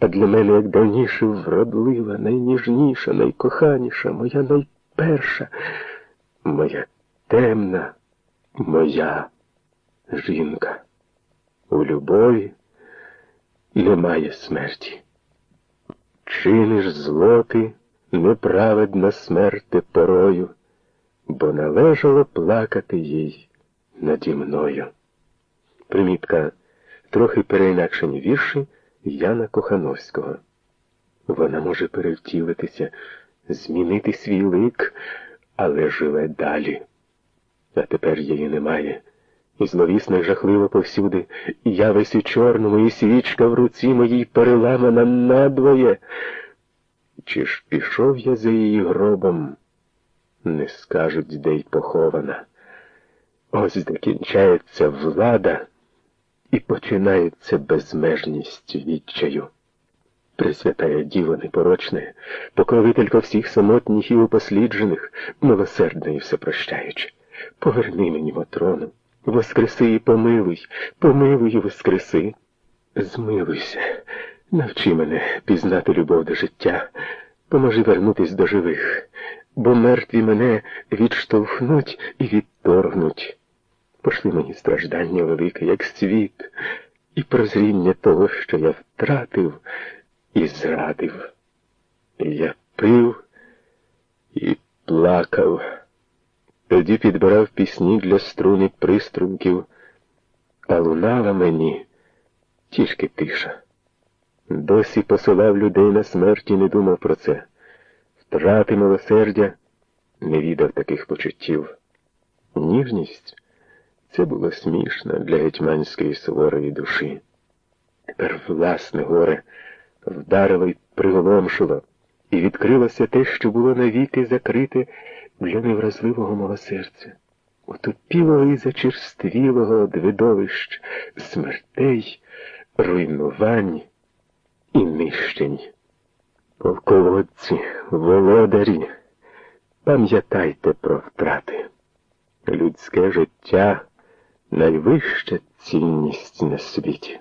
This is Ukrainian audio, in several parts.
а для мене, як давніше, вродлива, найніжніша, найкоханіша, моя найперша, моя темна, моя жінка. У любові немає смерті. Чиниш злоти, неправедна смерти порою, бо належало плакати їй наді мною. Примітка трохи переінакшені вірші Яна Кохановського. Вона може перевтілитися, змінити свій лик, але живе далі. А тепер її немає. І зловісно й жахливо повсюди, і я весь у чорному, і свічка в руці моїй переламана надвоє. Чи ж пішов я за її гробом? Не скажуть, де й похована. Ось де влада і починається безмежність відчаю. Пресвятая Діво непорочне, покровителько всіх самотніх і упосліджених, милосердна і всепрощаючи, поверни мені Матрону, воскреси і помилуй, помилуй і воскреси. Змилуйся, навчи мене пізнати любов до життя, поможи вернутись до живих, бо мертві мене відштовхнуть і відторгнуть. Пошли мені страждання велике, як світ, і прозріння того, що я втратив і зрадив. Я пив і плакав. Тоді підбирав пісні для струни приструмків, а лунала мені тільки тиша. Досі посилав людей на смерть і не думав про це. Втрати милосердя не віддав таких почуттів. Ніжність це було смішно для гетьманської суворої душі. Тепер власне горе вдарило й приголомшило, і відкрилося те, що було навіки закрите для невразливого мого серця, утопілого і зачерствілого видовищ, смертей, руйнувань і нищень. Полководці, володарі, пам'ятайте про втрати. Людське життя найвища цінність на світі.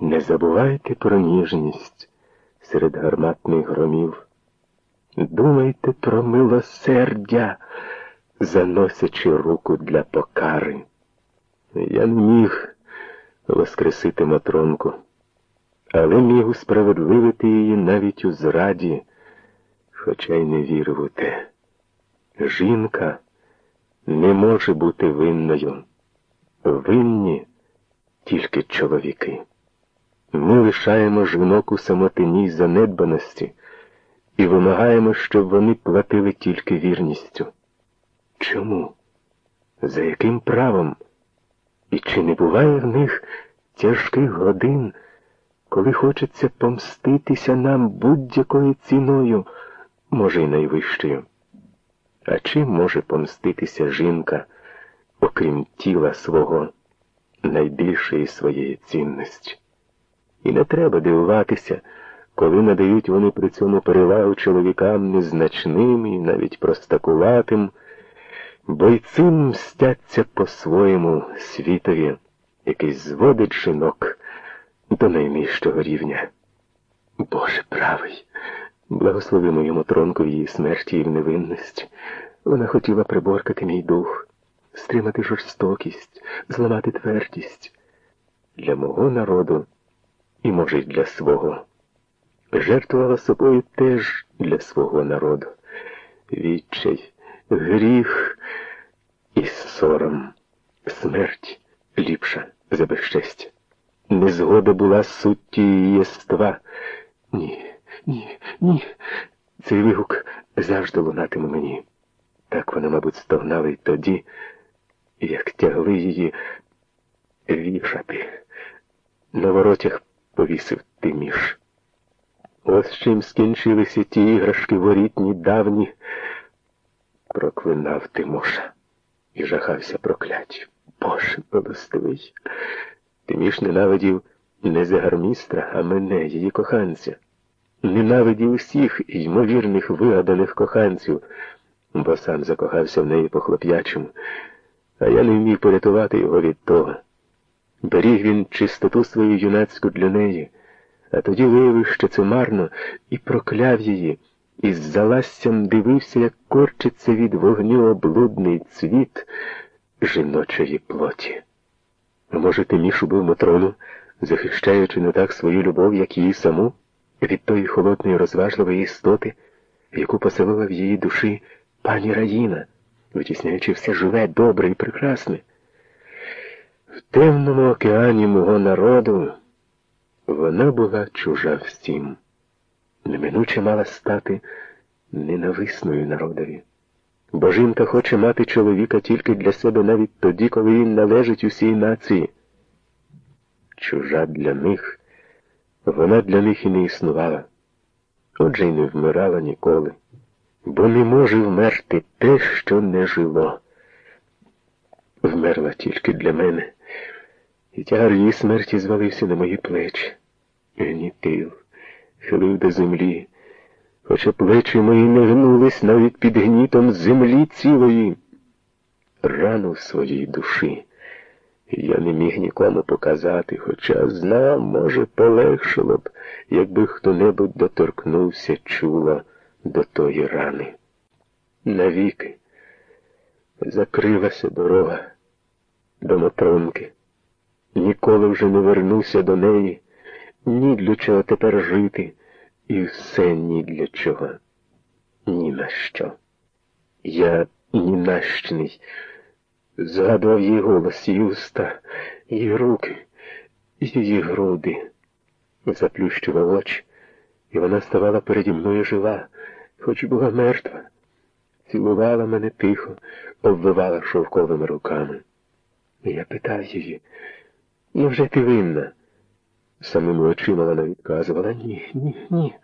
Не забувайте про ніжність серед гарматних громів. Думайте про милосердя, заносячи руку для покари. Я не міг воскресити матронку, але міг усправедливити її навіть у зраді, хоча й не вірив у те. Жінка не може бути винною. Винні тільки чоловіки. Ми лишаємо жінок у самотині занедбаності і вимагаємо, щоб вони платили тільки вірністю. Чому? За яким правом? І чи не буває в них тяжких годин, коли хочеться помститися нам будь-якою ціною, може, й найвищою? А чим може помститися жінка, окрім тіла свого, найбільшої своєї цінності? І не треба дивуватися, коли надають вони при цьому перевагу чоловікам незначним і навіть простакуватим, бо й цим мстяться по-своєму світові, який зводить жінок до найнижчого рівня. Боже правий, благослови мою Мотронку в її смерті і в невинності. Вона хотіла приборкати мій дух, стримати жорстокість, зламати твердість. Для мого народу і, може, й для свого. Жертвувала собою теж для свого народу. Відчай, гріх і сором, смерть ліпша за безчестя. Незгода була суттю її єства. Ні, ні, ні. Цей вигук завжди лунатиме мені. Так вона, мабуть, стогнала й тоді, як тягли її вішати. На воротях повісив тиміш. Ось чим скінчилися ті іграшки ворітні давні, проклинав Тимоша і жахався прокляттю. Боже милостивий. Тиміш ненавидів не загармістра, а мене, її коханця. Ненавидів усіх ймовірних вигаданих коханців, бо сам закохався в неї по хлоп'ячому, а я не вмів порятувати його від того. Беріг він чистоту свою юнацьку для неї А тоді виявив, що це марно, і прокляв її, і з заластям дивився, як корчиться від вогню облудний цвіт жіночої плоті. Може, Тиміш убив Матрону, захищаючи не так свою любов, як її саму, від тої холодної розважливої істоти, яку поселила в її душі пані Раїна, витісняючи все живе, добре і прекрасне. В темному океані мого народу вона була чужа всім, неминуче мала стати ненависною народові. Бо жінка хоче мати чоловіка тільки для себе навіть тоді, коли він належить усій нації. Чужа для них, вона для них і не існувала, отже й не вмирала ніколи, бо не може вмерти те, що не жило. Вмерла тільки для мене, і тягар її смерті звалився на мої плечі. Гнітив, хилив до землі хоча плечі мої не гнулись навіть під гнітом землі цілої. Рану своїй душі. Я не міг нікому показати, хоча знав, може, полегшило б, якби хто-небудь доторкнувся чула до тої рани. Навіки закрилася дорога до Матронки. Ніколи вже не вернуся до неї, ні для чого тепер жити. І все ні для чого, ні на що. Я нінащний. Згадував її голос, її уста, її руки, її груди. Заплющував очі, і вона ставала переді мною жива, хоч була мертва. Цілувала мене тихо, обвивала шовковими руками. І Я питав її, невже ти винна? Самими очима вона відказувала ні, ні, ні.